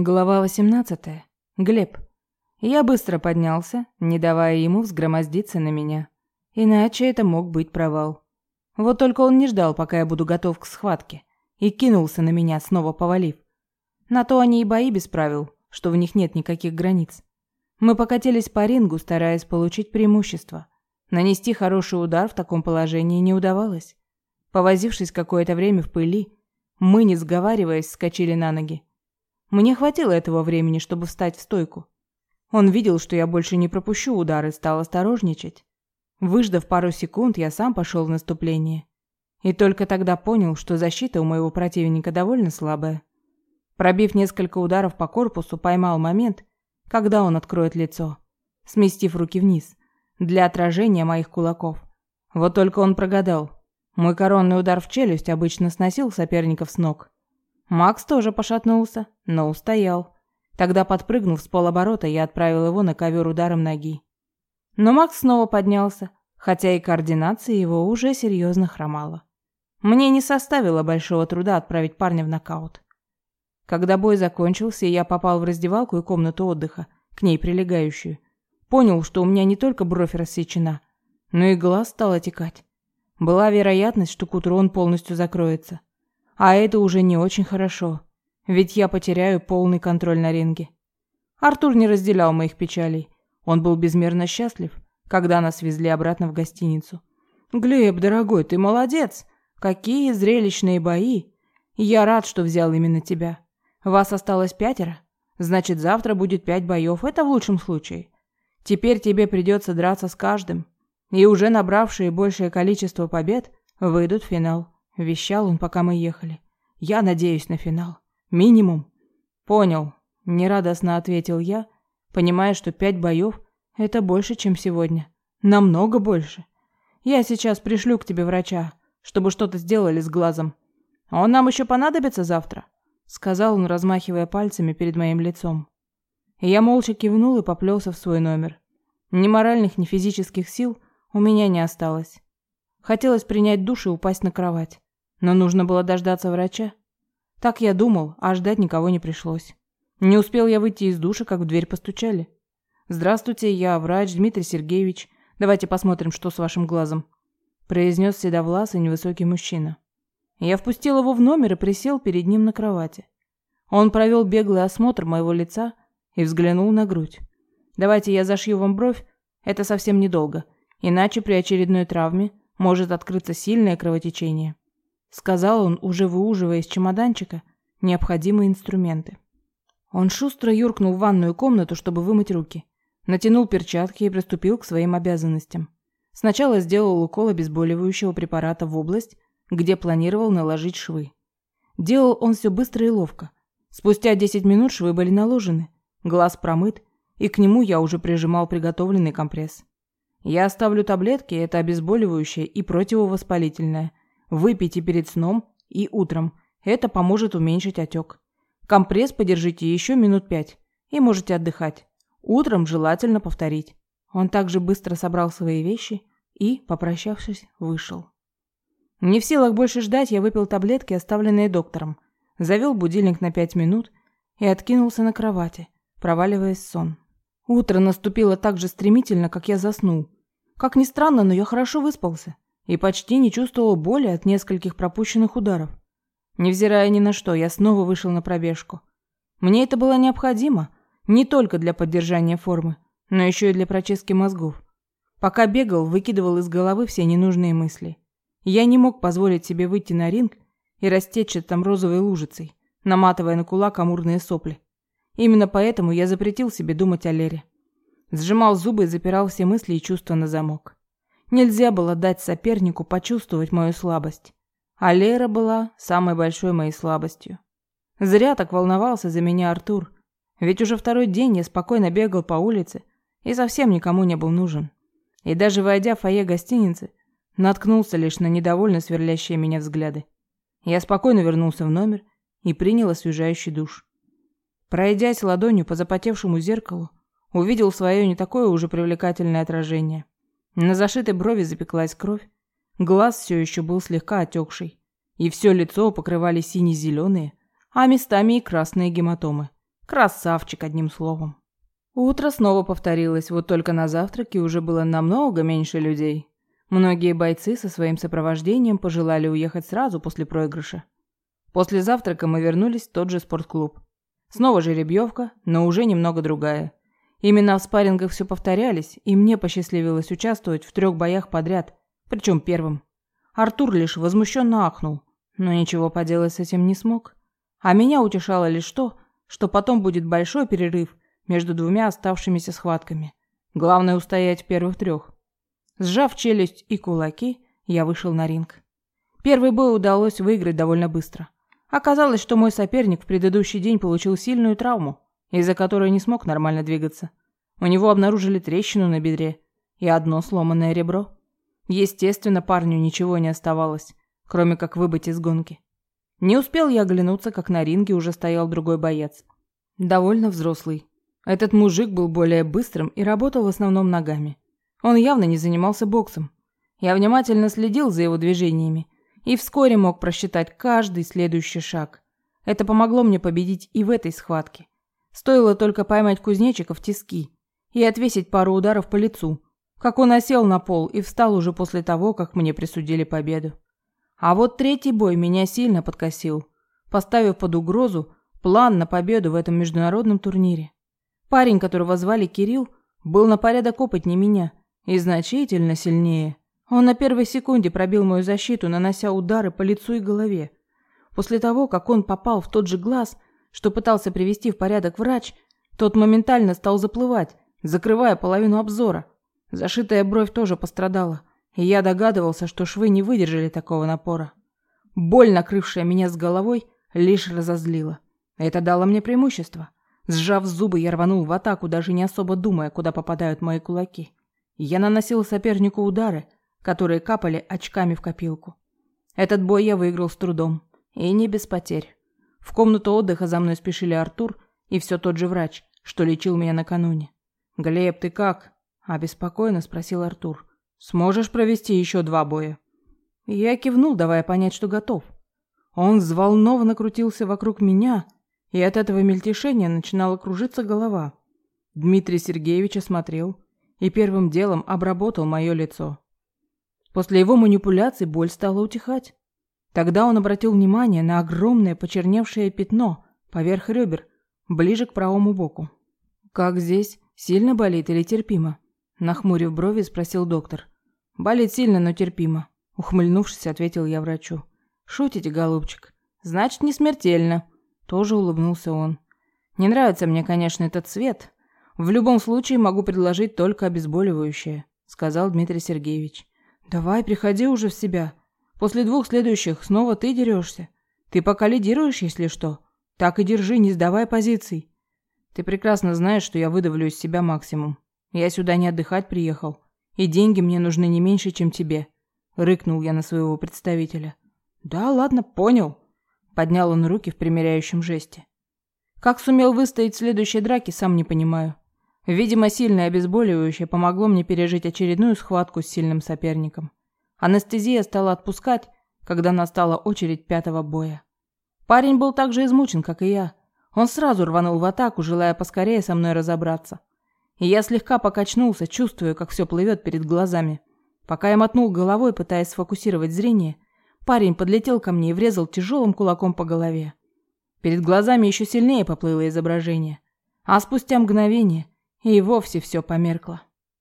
Глава 18. Глеб. Я быстро поднялся, не давая ему взгромоздиться на меня. Иначе это мог быть провал. Вот только он не ждал, пока я буду готов к схватке, и кинулся на меня, снова повалив. На то они и бои без правил, что в них нет никаких границ. Мы покатились по рингу, стараясь получить преимущество. Нанести хороший удар в таком положении не удавалось. Повозившись какое-то время в пыли, мы, не сговариваясь, вскочили на ноги. Мне хватило этого времени, чтобы встать в стойку. Он видел, что я больше не пропущу удар и стал осторожничать. Выждав пару секунд, я сам пошел в наступление. И только тогда понял, что защита у моего противника довольно слабая. Пробив несколько ударов по корпусу, поймал момент, когда он откроет лицо, сместив руки вниз, для отражения моих кулаков. Вот только он прогадал. Мой коронный удар в челюсть обычно сносил соперников с ног. Макс тоже пошатнулся, но устоял. Тогда, подпрыгнув с полоборота, я отправил его на ковер ударом ноги. Но Макс снова поднялся, хотя и координация его уже серьезно хромала. Мне не составило большого труда отправить парня в нокаут. Когда бой закончился, я попал в раздевалку и комнату отдыха, к ней прилегающую, понял, что у меня не только бровь рассечена, но и глаз стал отекать. Была вероятность, что к утру он полностью закроется. А это уже не очень хорошо, ведь я потеряю полный контроль на ринге. Артур не разделял моих печалей. Он был безмерно счастлив, когда нас везли обратно в гостиницу. «Глеб, дорогой, ты молодец! Какие зрелищные бои! Я рад, что взял именно тебя. Вас осталось пятеро? Значит, завтра будет пять боев, это в лучшем случае. Теперь тебе придется драться с каждым. И уже набравшие большее количество побед выйдут в финал. Вещал он, пока мы ехали. Я надеюсь на финал. Минимум. Понял. Нерадостно ответил я, понимая, что пять боев – это больше, чем сегодня. Намного больше. Я сейчас пришлю к тебе врача, чтобы что-то сделали с глазом. Он нам еще понадобится завтра, сказал он, размахивая пальцами перед моим лицом. я молча кивнул и поплелся в свой номер. Ни моральных, ни физических сил у меня не осталось. Хотелось принять душ и упасть на кровать. Но нужно было дождаться врача. Так я думал, а ждать никого не пришлось. Не успел я выйти из душа, как в дверь постучали. «Здравствуйте, я врач Дмитрий Сергеевич. Давайте посмотрим, что с вашим глазом», произнес седовласый невысокий мужчина. Я впустил его в номер и присел перед ним на кровати. Он провел беглый осмотр моего лица и взглянул на грудь. «Давайте я зашью вам бровь, это совсем недолго, иначе при очередной травме может открыться сильное кровотечение сказал он, уже выуживая из чемоданчика необходимые инструменты. Он шустро юркнул в ванную комнату, чтобы вымыть руки, натянул перчатки и приступил к своим обязанностям. Сначала сделал укол обезболивающего препарата в область, где планировал наложить швы. Делал он все быстро и ловко. Спустя 10 минут швы были наложены, глаз промыт, и к нему я уже прижимал приготовленный компресс. Я оставлю таблетки, это обезболивающее и противовоспалительное, Выпейте перед сном и утром. Это поможет уменьшить отек. Компресс подержите еще минут пять и можете отдыхать. Утром желательно повторить. Он также быстро собрал свои вещи и, попрощавшись, вышел. Не в силах больше ждать, я выпил таблетки, оставленные доктором, завел будильник на пять минут и откинулся на кровати, проваливаясь в сон. Утро наступило так же стремительно, как я заснул. Как ни странно, но я хорошо выспался и почти не чувствовал боли от нескольких пропущенных ударов. Невзирая ни на что, я снова вышел на пробежку. Мне это было необходимо, не только для поддержания формы, но еще и для прочистки мозгов. Пока бегал, выкидывал из головы все ненужные мысли. Я не мог позволить себе выйти на ринг и растечься там розовой лужицей, наматывая на кулак амурные сопли. Именно поэтому я запретил себе думать о Лере. Сжимал зубы и запирал все мысли и чувства на замок. Нельзя было дать сопернику почувствовать мою слабость. А Лера была самой большой моей слабостью. Зря так волновался за меня Артур. Ведь уже второй день я спокойно бегал по улице и совсем никому не был нужен. И даже войдя в фойе гостиницы, наткнулся лишь на недовольно сверлящие меня взгляды. Я спокойно вернулся в номер и принял освежающий душ. Пройдясь ладонью по запотевшему зеркалу, увидел свое не такое уже привлекательное отражение – на зашитой брови запеклась кровь. Глаз все еще был слегка отекший. И все лицо покрывали сине-зеленые, а местами и красные гематомы, Красавчик, одним словом. Утро снова повторилось, вот только на завтраке уже было намного меньше людей. Многие бойцы со своим сопровождением пожелали уехать сразу после проигрыша. После завтрака мы вернулись в тот же спортклуб. Снова жеребьевка, но уже немного другая. Именно в спаррингах все повторялись, и мне посчастливилось участвовать в трех боях подряд, причем первым. Артур лишь возмущенно ахнул, но ничего поделать с этим не смог. А меня утешало лишь то, что потом будет большой перерыв между двумя оставшимися схватками. Главное устоять в первых трех. Сжав челюсть и кулаки, я вышел на ринг. Первый бой удалось выиграть довольно быстро. Оказалось, что мой соперник в предыдущий день получил сильную травму, из-за которой не смог нормально двигаться. У него обнаружили трещину на бедре и одно сломанное ребро. Естественно, парню ничего не оставалось, кроме как выбыть из гонки. Не успел я оглянуться, как на ринге уже стоял другой боец. Довольно взрослый, этот мужик был более быстрым и работал в основном ногами. Он явно не занимался боксом. Я внимательно следил за его движениями и вскоре мог просчитать каждый следующий шаг. Это помогло мне победить и в этой схватке. Стоило только поймать кузнечика в тиски и отвесить пару ударов по лицу, как он осел на пол и встал уже после того, как мне присудили победу. А вот третий бой меня сильно подкосил, поставив под угрозу план на победу в этом международном турнире. Парень, которого звали Кирилл, был на порядок опытнее меня и значительно сильнее. Он на первой секунде пробил мою защиту, нанося удары по лицу и голове. После того, как он попал в тот же глаз, что пытался привести в порядок врач, тот моментально стал заплывать, закрывая половину обзора. Зашитая бровь тоже пострадала, и я догадывался, что швы не выдержали такого напора. Боль, накрывшая меня с головой, лишь разозлила. Это дало мне преимущество. Сжав зубы, я рванул в атаку, даже не особо думая, куда попадают мои кулаки. Я наносил сопернику удары, которые капали очками в копилку. Этот бой я выиграл с трудом. И не без потерь. В комнату отдыха за мной спешили Артур и все тот же врач, что лечил меня накануне. «Глеб, ты как?» – обеспокоенно спросил Артур. «Сможешь провести еще два боя?» Я кивнул, давая понять, что готов. Он взволнованно крутился вокруг меня – и от этого мельтешения начинала кружиться голова. Дмитрий Сергеевич осмотрел и первым делом обработал мое лицо. После его манипуляций боль стала утихать. Тогда он обратил внимание на огромное почерневшее пятно поверх ребер, ближе к правому боку. «Как здесь? Сильно болит или терпимо?» Нахмурив брови, спросил доктор. «Болит сильно, но терпимо», — ухмыльнувшись, ответил я врачу. «Шутите, голубчик? Значит, не смертельно», тоже улыбнулся он. Не нравится мне, конечно, этот цвет. В любом случае могу предложить только обезболивающее, сказал Дмитрий Сергеевич. Давай, приходи уже в себя. После двух следующих снова ты дерешься. Ты пока лидируешь, если что. Так и держи, не сдавай позиций. Ты прекрасно знаешь, что я выдавлю из себя максимум. Я сюда не отдыхать приехал. И деньги мне нужны не меньше, чем тебе. Рыкнул я на своего представителя. Да, ладно, понял. Поднял он руки в примиряющем жесте. Как сумел выстоять в следующей драке, сам не понимаю. Видимо, сильное обезболивающее помогло мне пережить очередную схватку с сильным соперником. Анестезия стала отпускать, когда настала очередь пятого боя. Парень был так же измучен, как и я. Он сразу рванул в атаку, желая поскорее со мной разобраться. И я слегка покачнулся, чувствуя, как все плывет перед глазами. Пока я мотнул головой, пытаясь сфокусировать зрение, Парень подлетел ко мне и врезал тяжелым кулаком по голове. Перед глазами еще сильнее поплыло изображение, а спустя мгновение и вовсе все померкло.